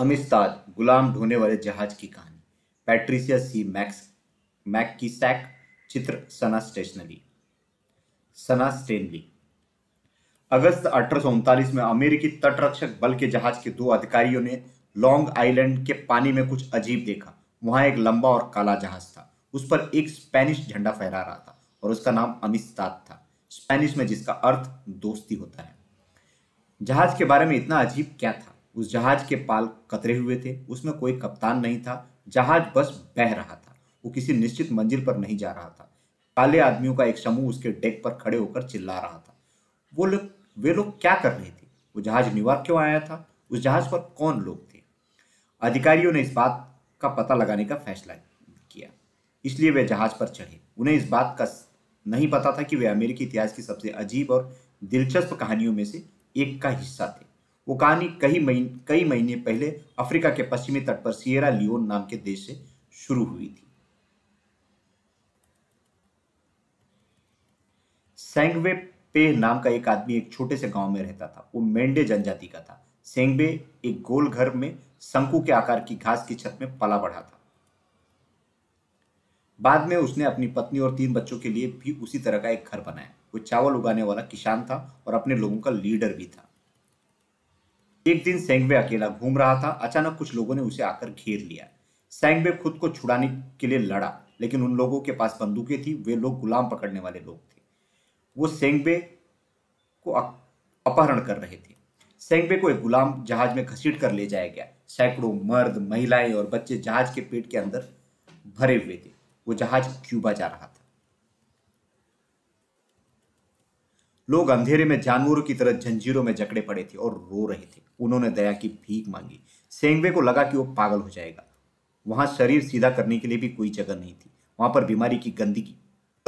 अमिस्ताद गुलाम ढोने वाले जहाज़ की कहानी। पैट्रिसिया सी मैक्स, मैककीसैक, चित्र सना स्टेशनरी। सना स्टेनली अगस्त अठारह में अमेरिकी तटरक्षक बल के जहाज़ के दो अधिकारियों ने लॉन्ग आइलैंड के पानी में कुछ अजीब देखा। वहाँ एक लंबा और काला जहाज़ था। उस पर एक स्पेनिश झंडा फहरा रहा था और उसका नाम अमिस्ताद था। स्पेनिश में जिसका अर्थ दोस्ती होता है। जहाज़ के बारे में इतना अजीब क्या था? उस जहाज़ के पाल कतरे हुए थे। उसमें कोई कप्तान नहीं था। जहाज़ बस बह रहा था। वो किसी निश्चित मंजिल पर नहीं जा रहा था। काले आदमियों का एक समूह उसके डेक पर खड़े होकर चिल्ला रहा था। वो लोग, वे लोग क्या कर रहे थे? वो जहाज़ न्यूयॉर्क क्यों आया था? उस जहाज़ पर कौन लोग थे? अधिकारियों ने इस बात का पता लगाने का फैसला किया। इसलिए वे जहाज़ पर चढ़े। उन्हें इस बात का नहीं पता था कि वे अमेरिकी इतिहास की सबसे अजीब और दिलचस्प कहानियों में से एक का हिस्सा थे। वो कहानी कई महीने कई महीने पहले अफ्रीका के पश्चिमी तट पर सियरा लियोन नाम के देश से शुरू हुई थी। सेंगवे पे नाम का एक आदमी एक छोटे से गाँव में रहता था। वो मेंढे जनजाति का था। सेंगबे एक गोल घर में शंकु के आकार की घास की छत में पला बढ़ा था। बाद में उसने अपनी पत्नी और तीन बच्चों के लिए भी उसी तरह का एक घर बनाया। वो चावल उगाने वाला किसान था और अपने लोगों का लीडर भी था। एक दिन सेंगबे अकेला घूम रहा था। अचानक कुछ लोगों ने उसे आकर घेर लिया। सेंगबे खुद को छुड़ाने के लिए लड़ा, लेकिन उन लोगों के पास बंदूकें थी। वे लोग गुलाम पकड़ने वाले लोग थे। वो सेंगबे को अपहरण कर रहे थे। सेंगबे को एक गुलाम जहाज़ में घसीट कर ले जाया गया। सैकड़ों मर्द, महिलाएँ और बच्चे जहाज़ के पेट के अंदर भरे हुए थे। वो जहाज़ क्यूबा जा रहा था। लोग अंधेरे में जानवरों की तरह जंजीरों में जकड़े पड़े थे और रो रहे थे। उन्होंने दया की भीख मांगी। सेंगवे को लगा कि वो पागल हो जाएगा। वहाँ शरीर सीधा करने के लिए भी कोई जगह नहीं थी। वहाँ पर बीमारी की गंदगी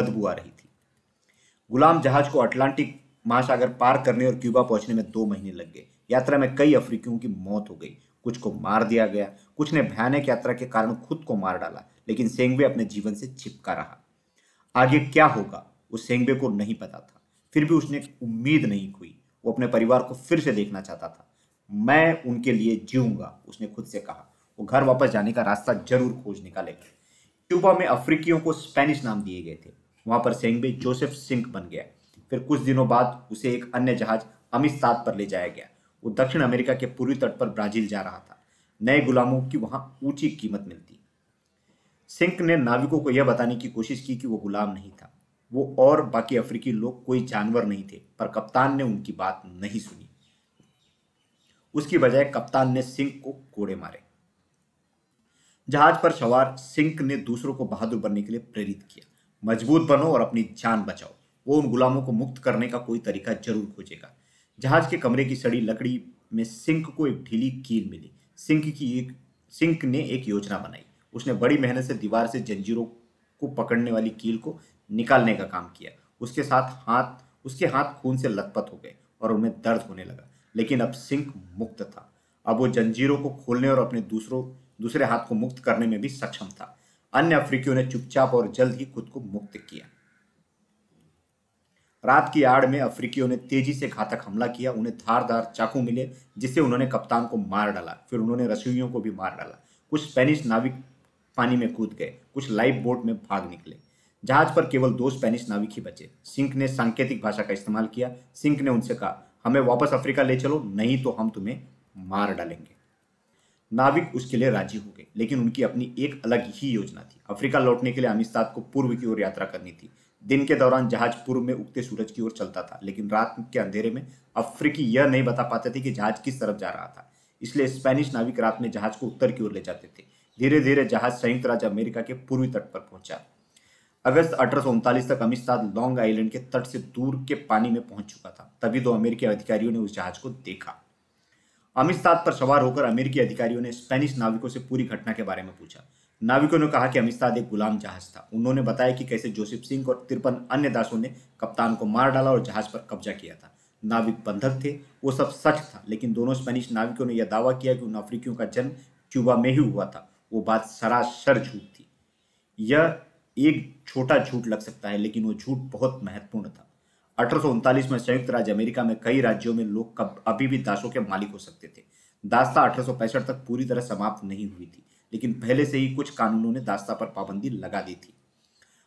बदबू आ रही थी। गुलाम जहाज़ को अटलांटिक महासागर पार करने और क्यूबा पहुँचने में दो महीने लग गए। यात्रा में कई अफ्रीकियों की मौत हो गई। कुछ को मार दिया गया। कुछ ने भयानक यात्रा के कारण खुद को मार डाला, लेकिन सेंगवे अपने जीवन से चिपका रहा। आगे क्या होगा, उस सेंगवे को नहीं पता था। फिर भी उसने उम्मीद नहीं खोई वो अपने परिवार को फिर से देखना चाहता था। मैं उनके लिए जीऊँगा, उसने खुद से कहा। वो घर वापस जाने का रास्ता ज़रूर खोज निकालेगा। क्यूबा में अफ्रीकियों को स्पेनिश नाम दिए गए थे। वहाँ पर सेंगबे जोसेफ सिंह बन गया। फिर कुछ दिनों बाद उसे एक अन्य जहाज़ अमिस्ताद पर ले जाया गया। वो दक्षिण अमेरिका के पूर्वी तट पर ब्राज़ील जा रहा था। नए गुलामों की वहाँ ऊँची कीमत मिलती। सिंह ने नाविकों को यह बताने की कोशिश की कि वो गुलाम नहीं था। वो और बाकी अफ्रीकी लोग कोई जानवर नहीं थे, पर कप्तान ने उनकी बात नहीं सुनी। उसकी बजाय कप्तान ने सिंह को कोड़े मारे। जहाज़ पर सवार सिंह ने दूसरों को बहादुर बनने के लिए प्रेरित किया। मज़बूत बनो और अपनी जान बचाओ। वो उन गुलामों को मुक्त करने का कोई तरीका ज़रूर खोजेगा। जहाज़ के कमरे की सड़ी लकड़ी में सिंह को एक ढीली कील मिली। सिंह की एक, सिंह ने एक योजना बनाई। उसने बड़ी मेहनत से दीवार से जंजीरों को पकड़ने वाली कील को निकालने का काम किया। उसके साथ हाथ, उसके हाथ खून से लथपथ हो गए और उनमें दर्द होने लगा। लेकिन अब सिंह मुक्त था। अब वो जंजीरों को खोलने और अपने दूसरों, दूसरे हाथ को मुक्त करने में भी सक्षम था। अन्य अफ्रीकियों ने चुपचाप और जल्द ही खुद को मुक्त किया। रात की आड़ में अफ्रीकियों ने तेज़ी से घातक हमला किया। उन्हें धारदार चाकू मिले, जिससे उन्होंने कप्तान को मार डाला। फिर उन्होंने रसोइयों को भी मार डाला। कुछ स्पेनिश नाविक पानी में कूद गए। कुछ लाइफ बोट में भाग निकले। जहाज़ पर केवल दो स्पेनिश नाविक ही बचे। सिंह ने सांकेतिक भाषा का इस्तेमाल किया। सिंह ने उनसे कहा, हमें वापस अफ्रीका ले चलो, नहीं तो हम तुम्हें मार डालेंगे। नाविक उसके लिए राज़ी हो गए, लेकिन उनकी अपनी एक अलग ही योजना थी। अफ्रीका लौटने के लिए अमिस्ताद को पूर्व की ओर यात्रा करनी थी। दिन के दौरान जहाज़ पूर्व में उगते सूरज की ओर चलता था, लेकिन रात के अंधेरे में अफ्रीकी यह नहीं बता पाते थे कि जहाज़ किस तरफ़ जा रहा था। इसलिए स्पेनिश नाविक रात में जहाज़ को उत्तर की ओर ले जाते थे। धीरे धीरे जहाज़ संयुक्त राज्य अमेरिका के पूर्वी तट पर पहुँचा। अगस्त अठारह सौ उनतालीस तक अमिस्ताद लॉन्ग आइलैंड के तट से दूर के पानी में पहुँच चुका था, तभी दो अमेरिकी अधिकारियों ने उस जहाज़ को देखा। अमिस्ताद पर सवार होकर अमेरिकी अधिकारियों ने स्पेनिश नाविकों से पूरी घटना के बारे में पूछा। नाविकों ने कहा कि अमिस्ताद एक गुलाम जहाज़ था। उन्होंने बताया कि कैसे जोसेफ सिंह और तिरपन अन्य दासों ने कप्तान को मार डाला और जहाज़ पर कब्जा किया था। नाविक बंधक थे, वो सब सच था, लेकिन दोनों स्पेनिश नाविकों ने यह दावा किया कि उन अफ्रीकियों का जन्म क्यूबा में ही हुआ था। वो बात सरासर झूठ थी। यह एक छोटा झूठ लग सकता है, लेकिन वो झूठ बहुत महत्वपूर्ण था। अठारह सौ उनतालीस में संयुक्त राज्य अमेरिका में कई राज्यों में लोग कब, अभी भी दासों के मालिक हो सकते थे। दास्ता अठारह सौ पैंसठ तक पूरी तरह समाप्त नहीं हुई थी, लेकिन पहले से ही कुछ कानूनों ने दास्ता पर पाबंदी लगा दी थी।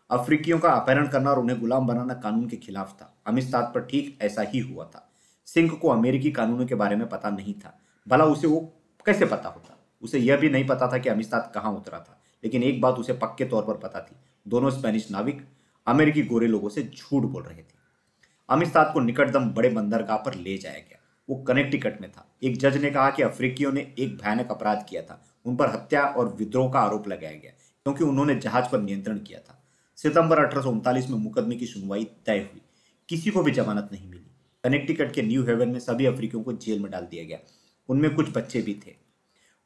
अफ्रीकियों का अपहरण करना और उन्हें गुलाम बनाना कानून के खिलाफ था। अमिस्ताद पर ठीक ऐसा ही हुआ था। सिंह को अमेरिकी कानूनों के बारे में पता नहीं था। भला उसे वो कैसे पता होता? उसे यह भी नहीं पता था कि अमिस्ताद कहाँ उतरा था, लेकिन एक बात उसे पक्के तौर पर पता थी। दोनों स्पेनिश नाविक अमेरिकी गोरे लोगों से झूठ बोल रहे थे। अमिस्ताद को निकटतम बड़े बंदरगाह पर ले जाया गया। वो कनेक्टिकट में था। एक जज ने कहा कि अफ्रीकियों ने एक भयानक अपराध किया था। उन पर हत्या और विद्रोह का आरोप लगाया गया, क्योंकि उन्होंने जहाज़ पर नियंत्रण किया था। सितंबर अठारह सौ उनतालीस में मुकदमे की सुनवाई तय हुई। किसी को भी जमानत नहीं मिली। कनेक्टिकट के न्यू हेवन में सभी अफ्रीकियों को जेल में डाल दिया गया। उनमें कुछ बच्चे भी थे।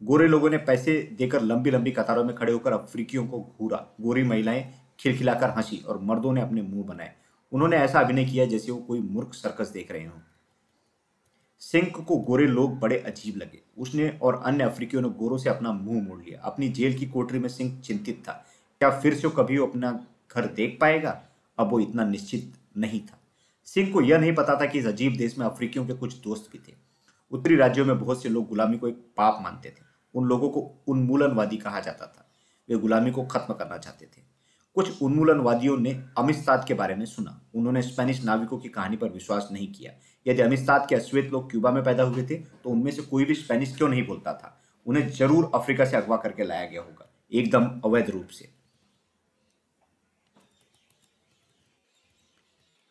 गोरे लोगों ने पैसे देकर लंबी लंबी कतारों में खड़े होकर अफ्रीकियों को घूरा। गोरी महिलाएँ खिलखिलाकर हँसी और मर्दों ने अपने मुँह बनाए। उन्होंने ऐसा अभिनय किया जैसे वो कोई मूर्ख सर्कस देख रहे हों। सिंह को गोरे लोग बड़े अजीब लगे। उसने और अन्य अफ्रीकियों ने गोरों से अपना मुँह मोड़ लिया। अपनी जेल की कोठरी में सिंह चिंतित था। क्या फिर से कभी वो अपना घर देख पाएगा? अब वो इतना निश्चित नहीं था। सिंह को यह नहीं पता था कि इस अजीब देश में अफ्रीकियों के कुछ दोस्त भी थे। उत्तरी राज्यों में बहुत से लोग गुलामी को एक पाप मानते थे। उन लोगों को उन्मूलनवादी कहा जाता था। वे गुलामी को खत्म करना चाहते थे। कुछ उन्मूलनवादियों ने अमिस्ताद के बारे में सुना। उन्होंने स्पेनिश नाविकों की कहानी पर विश्वास नहीं किया। यदि अमिस्ताद के अश्वेत लोग क्यूबा में पैदा हुए थे तो उनमें से कोई भी स्पेनिश क्यों नहीं बोलता था? उन्हें ज़रूर अफ्रीका से अगवा करके लाया गया होगा, एकदम अवैध रूप से।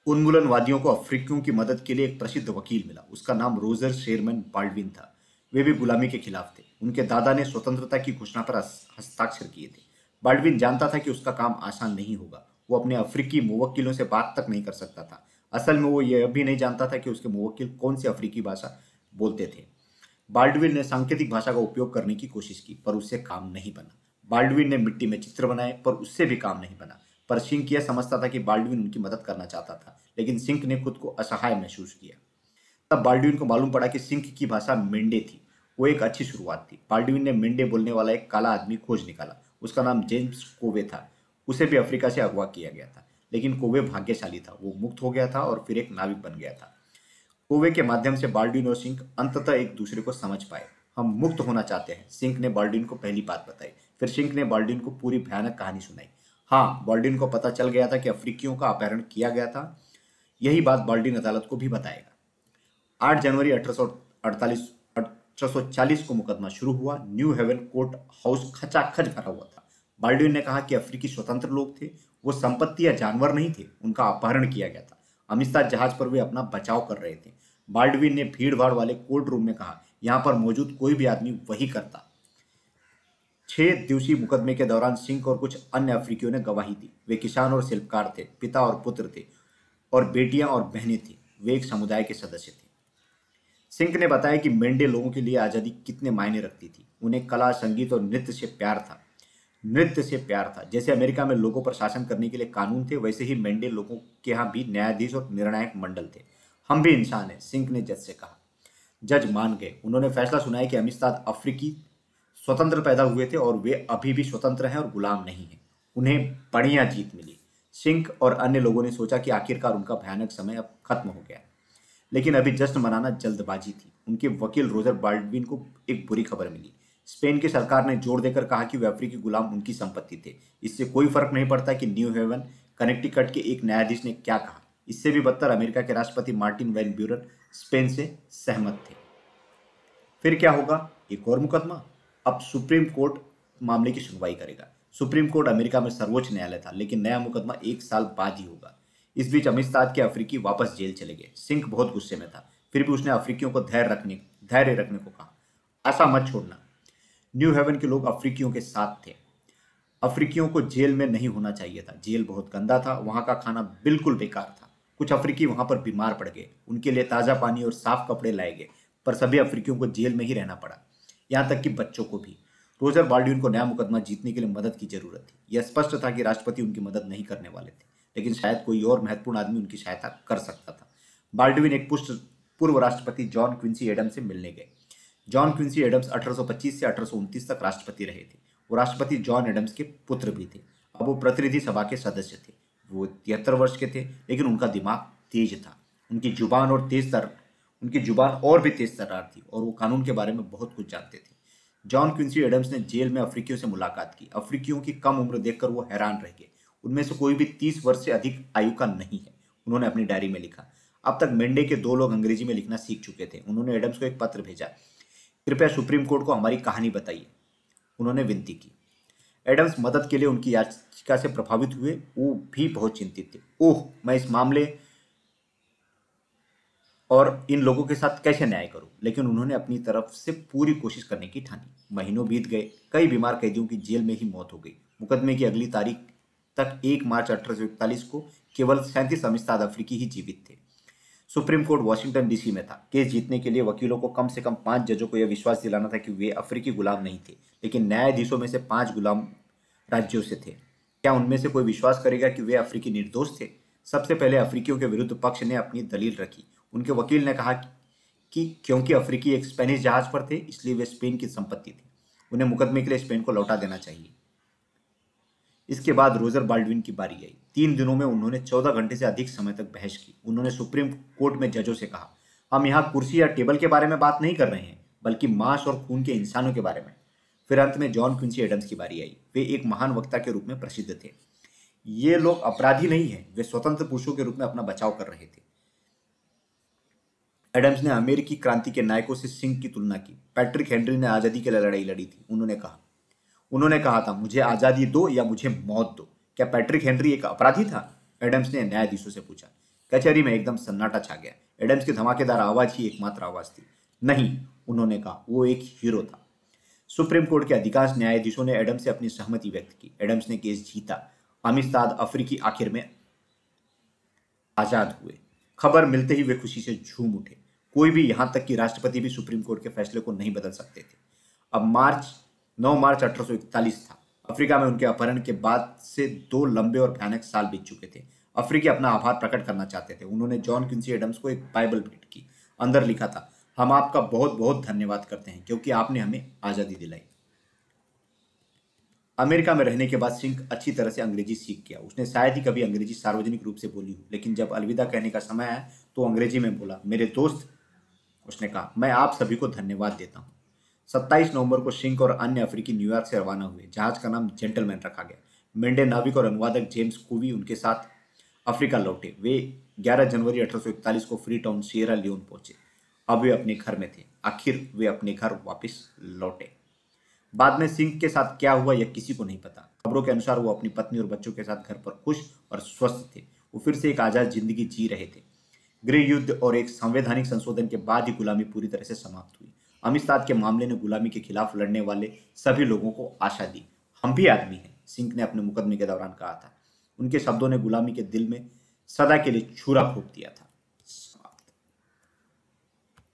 उन्मूलनवादियों को अफ्रीकियों की मदद के लिए एक प्रसिद्ध वकील मिला। उसका नाम रोजर शेरमैन बाल्डविन था। वे भी गुलामी के खिलाफ थे। उनके दादा ने स्वतंत्रता की घोषणा पर हस्ताक्षर किए थे। बाल्डविन जानता था कि उसका काम आसान नहीं होगा। वो अपने अफ्रीकी मुवक्किलों से बात तक नहीं कर सकता था। असल में वो यह भी नहीं जानता था कि उसके मुवक्किल कौन सी अफ्रीकी भाषा बोलते थे। बाल्डविन ने सांकेतिक भाषा का उपयोग करने की कोशिश की, पर उससे काम नहीं बना। बाल्डविन ने मिट्टी में चित्र बनाए, पर उससे भी काम नहीं बना। पर सिंह यह समझता था कि बाल्डविन उनकी मदद करना चाहता था, लेकिन सिंह ने खुद को असहाय महसूस किया। तब बाल्डविन को मालूम पड़ा कि सिंह की भाषा मेंढे थी। वो एक अच्छी शुरुआत थी। बाल्डविन ने मिंडे बोलने वाला एक काला आदमी खोज निकाला। उसका नाम जेम्स कोवे था। उसे भी अफ्रीका से अगवा किया गया था। लेकिन कोवे भाग्यशाली था। वो मुक्त हो गया था और फिर एक नाविक बन गया था। कोवे के माध्यम से बाल्डविन और सिंह अंततः एक दूसरे को समझ पाए। हम मुक्त होना चाहते हैं। सिंह ने बाल्डिन को पहली बात बताई। फिर सिंह ने बाल्डिन को पूरी भयानक कहानी सुनाई। हाँ बाल्डिन को पता चल गया था कि अफ्रीकियों का अपहरण किया गया था। यही बात बाल्डिन अदालत को भी बताएगा। आठ जनवरी अठारह चालीस को मुकदमा शुरू हुआ। न्यू हेवन कोर्ट हाउस खचाखच भरा हुआ था। बाल्डिन ने कहा कि अफ्रीकी स्वतंत्र लोग थे। वो संपत्ति या जानवर नहीं थे, उनका अपहरण किया गया था। अमिस्ताद जहाज़ पर वे अपना बचाव कर रहे थे। बाल्डविन ने भीड़ भाड़ वाले कोर्ट रूम में कहा, यहाँ पर मौजूद कोई भी आदमी वही करता। छह दिवसीय मुकदमे के दौरान सिंह और कुछ अन्य अफ्रीकियों ने गवाही दी। वे किसान और शिल्पकार थे, पिता और पुत्र थे और बेटियाँ और बहनें थी। वे एक समुदाय के सदस्य थे। सिंह ने बताया कि मेंढे लोगों के लिए आज़ादी कितने मायने रखती थी। उन्हें कला, संगीत और नृत्य से प्यार था। नृत्य से प्यार था। जैसे अमेरिका में लोगों पर शासन करने के लिए कानून थे, वैसे ही मेंढे लोगों के यहाँ भी न्यायाधीश और निर्णायक मंडल थे। हम भी इंसान हैं, सिंह ने जज से कहा। जज मान गए। उन्होंने फैसला सुनाया कि अमिस्ताद अफ्रीकी स्वतंत्र पैदा हुए थे और वे अभी भी स्वतंत्र हैं और गुलाम नहीं हैं। उन्हें बढ़िया जीत मिली। सिंह और अन्य लोगों ने सोचा कि आखिरकार उनका भयानक समय अब खत्म हो गया। लेकिन अभी जश्न मनाना जल्दबाजी थी। उनके वकील रोजर बाल्डविन को एक बुरी खबर मिली। स्पेन की सरकार ने ज़ोर देकर कहा कि वे अफ्रीकी गुलाम उनकी संपत्ति थे। इससे कोई फ़र्क नहीं पड़ता कि न्यू हेवन, कनेक्टिकट के एक न्यायाधीश ने क्या कहा। इससे भी बदतर अमेरिका के राष्ट्रपति मार्टिन वैन ब्यूरन स्पेन से सहमत थे। फिर क्या होगा? एक और मुकदमा? अब सुप्रीम कोर्ट मामले की सुनवाई करेगा। सुप्रीम कोर्ट अमेरिका में सर्वोच्च न्यायालय था, लेकिन नया मुकदमा एक साल बाद ही होगा। इस बीच अमिस्ताद के अफ्रीकी वापस जेल चले गए। सिंह बहुत गुस्से में था। फिर भी उसने अफ्रीकियों को धैर्य रखने धैर्य रखने को कहा। ऐसा मत छोड़ना। न्यू हेवन के लोग अफ्रीकियों के साथ थे। अफ्रीकियों को जेल में नहीं होना चाहिए था। जेल बहुत गंदा था। वहाँ का खाना बिल्कुल बेकार था। कुछ अफ्रीकी वहाँ पर बीमार पड़ गए। उनके लिए ताज़ा पानी और साफ़ कपड़े लाए गए। पर सभी अफ्रीकियों को जेल में ही रहना पड़ा। यहाँ तक कि बच्चों को भी। रोजर बाल्डिन को नया मुकदमा जीतने के लिए मदद की ज़रूरत थी। यह स्पष्ट था कि राष्ट्रपति उनकी मदद नहीं करने वाले थे। लेकिन शायद कोई और महत्वपूर्ण आदमी उनकी सहायता कर सकता था। बाल्डविन एक पुष्ट पूर्व राष्ट्रपति जॉन क्विंसी एडम से मिलने गए। जॉन क्विंसी एडम्स 1825 से अठारह सौ उनतीस तक राष्ट्रपति रहे थे। वो राष्ट्रपति जॉन एडम्स के पुत्र भी थे। अब वो प्रतिनिधि सभा के सदस्य थे। वो तिहत्तर वर्ष के थे, लेकिन उनका दिमाग तेज था। उनकी ज़ुबान और तेज तर, उनकी ज़ुबान और भी तेज तर्रार थी और वो कानून के बारे में बहुत कुछ जानते थे। जॉन क्विंसी एडम्स ने जेल में अफ्रीकियों से मुलाकात की। अफ्रीकियों की कम उम्र देखकर वो हैरान रह गए। उनमें से कोई भी तीस वर्ष से अधिक आयु का नहीं है। उन्होंने अपनी डायरी में लिखा। अब तक मेंढे के दो लोग अंग्रेज़ी में लिखना सीख चुके थे। उन्होंने एडम्स को एक पत्र भेजा। कृपया सुप्रीम कोर्ट को हमारी कहानी बताइए। उन्होंने विनती की। एडम्स मदद के लिए उनकी याचिका से प्रभावित हुए। वो भी बहुत चिंतित थे। ओह, मैं इस मामले और इन लोगों के साथ कैसे न्याय करूँ? लेकिन उन्होंने अपनी तरफ़ से पूरी कोशिश करने की ठानी। महीनों बीत गए। कई बीमार कैदियों की जेल में ही मौत हो गई। मुकदमे की अगली तारीख तक एक मार्च अठारह सौ इकतालीस को केवल सैंतीस अमिस्ताद अफ्रीकी ही जीवित थे। सुप्रीम कोर्ट वॉशिंगटन डीसी में था। केस जीतने के लिए वकीलों को कम से कम पाँच जजों को यह विश्वास दिलाना था कि वे अफ्रीकी गुलाम नहीं थे, लेकिन न्यायाधीशों में से पाँच गुलाम राज्यों से थे। क्या उनमें से कोई विश्वास करेगा कि वे अफ्रीकी निर्दोष थे? सबसे पहले अफ्रीकियों के विरुद्ध पक्ष ने अपनी दलील रखी। उनके वकील ने कहा कि क्योंकि अफ्रीकी एक स्पेनिश जहाज़ पर थे, इसलिए वे स्पेन की संपत्ति थी। उन्हें मुकदमे के लिए स्पेन को लौटा देना चाहिए। इसके बाद रोजर बाल्डविन की बारी आई। तीन दिनों में उन्होंने चौदह घंटे से अधिक समय तक बहस की। उन्होंने सुप्रीम कोर्ट में जजों से कहा, हम यहाँ कुर्सी या टेबल के बारे में बात नहीं कर रहे हैं, बल्कि मांस और खून के इंसानों के बारे में। फिर अंत में जॉन क्विंसी एडम्स की बारी आई। वे एक महान वक्ता के रूप में प्रसिद्ध थे। ये लोग अपराधी नहीं है, वे स्वतंत्र पुरुषों के रूप में अपना बचाव कर रहे थे। एडम्स ने अमेरिकी क्रांति के नायकों से सिंह की तुलना की। पैट्रिक हेनरी ने आज़ादी के लिए लड़ाई लड़ी थी, उन्होंने कहा। उन्होंने कहा था, मुझे आज़ादी दो या मुझे मौत दो। क्या पैट्रिक हेनरी एक अपराधी था? एडम्स ने न्यायाधीशों से पूछा। कचहरी में एकदम सन्नाटा छा गया। एडम्स की धमाकेदार आवाज़ ही एकमात्र आवाज़ थी। नहीं, उन्होंने कहा, वो एक हीरो था। सुप्रीम कोर्ट के अधिकांश न्यायाधीशों ने एडम से अपनी सहमति व्यक्त की। एडम्स ने केस जीता। अमिस्ताद अफ्रीकी आखिर में आज़ाद हुए। खबर मिलते ही वे खुशी से झूम उठे। कोई भी यहाँ तक कि राष्ट्रपति भी सुप्रीम कोर्ट के फैसले को नहीं बदल सकते थे। अब मार्च 9 मार्च अठारह सौ इकतालीस था। अफ्रीका में उनके अपहरण के बाद से दो लंबे और भयानक साल बीत चुके थे। अफ्रीकी अपना आभार प्रकट करना चाहते थे। उन्होंने जॉन क्विंसी एडम्स को एक बाइबल भेंट की। अंदर लिखा था, हम आपका बहुत बहुत धन्यवाद करते हैं, क्योंकि आपने हमें आज़ादी दिलाई। अमेरिका में रहने के बाद सिंह अच्छी तरह से अंग्रेज़ी सीख गया। उसने शायद ही कभी अंग्रेज़ी सार्वजनिक रूप से बोली हो, लेकिन जब अलविदा कहने का समय आया तो अंग्रेज़ी में बोला, मेरे दोस्त, उसने कहा, मैं आप सभी को धन्यवाद देता हूँ। सत्ताईस नवंबर को सिंह और अन्य अफ्रीकी न्यूयॉर्क से रवाना हुए। जहाज़ का नाम जेंटलमैन रखा गया। मेंढे नाविक और अनुवादक जेम्स कुवी उनके साथ अफ्रीका लौटे। वे 11 जनवरी अठारह को फ्री टाउन सियरा लियोन पहुँचे। अब वे अपने घर में थे। आखिर वे अपने घर वापस लौटे। बाद में सिंह के साथ क्या हुआ यह किसी को नहीं पता। खबरों के अनुसार वो अपनी पत्नी और बच्चों के साथ घर पर खुश और स्वस्थ थे। वो फिर से एक आज़ाद ज़िंदगी जी रहे थे। गृह युद्ध और एक संवैधानिक संशोधन के बाद ही गुलामी पूरी तरह से समाप्त हुई। अमिस्ताद के मामले ने गुलामी के खिलाफ लड़ने वाले सभी लोगों को आशा दी। हम भी आदमी हैं, सिंह ने अपने मुकदमे के दौरान कहा था। उनके शब्दों ने गुलामी के दिल में सदा के लिए छुरा फूक दिया था।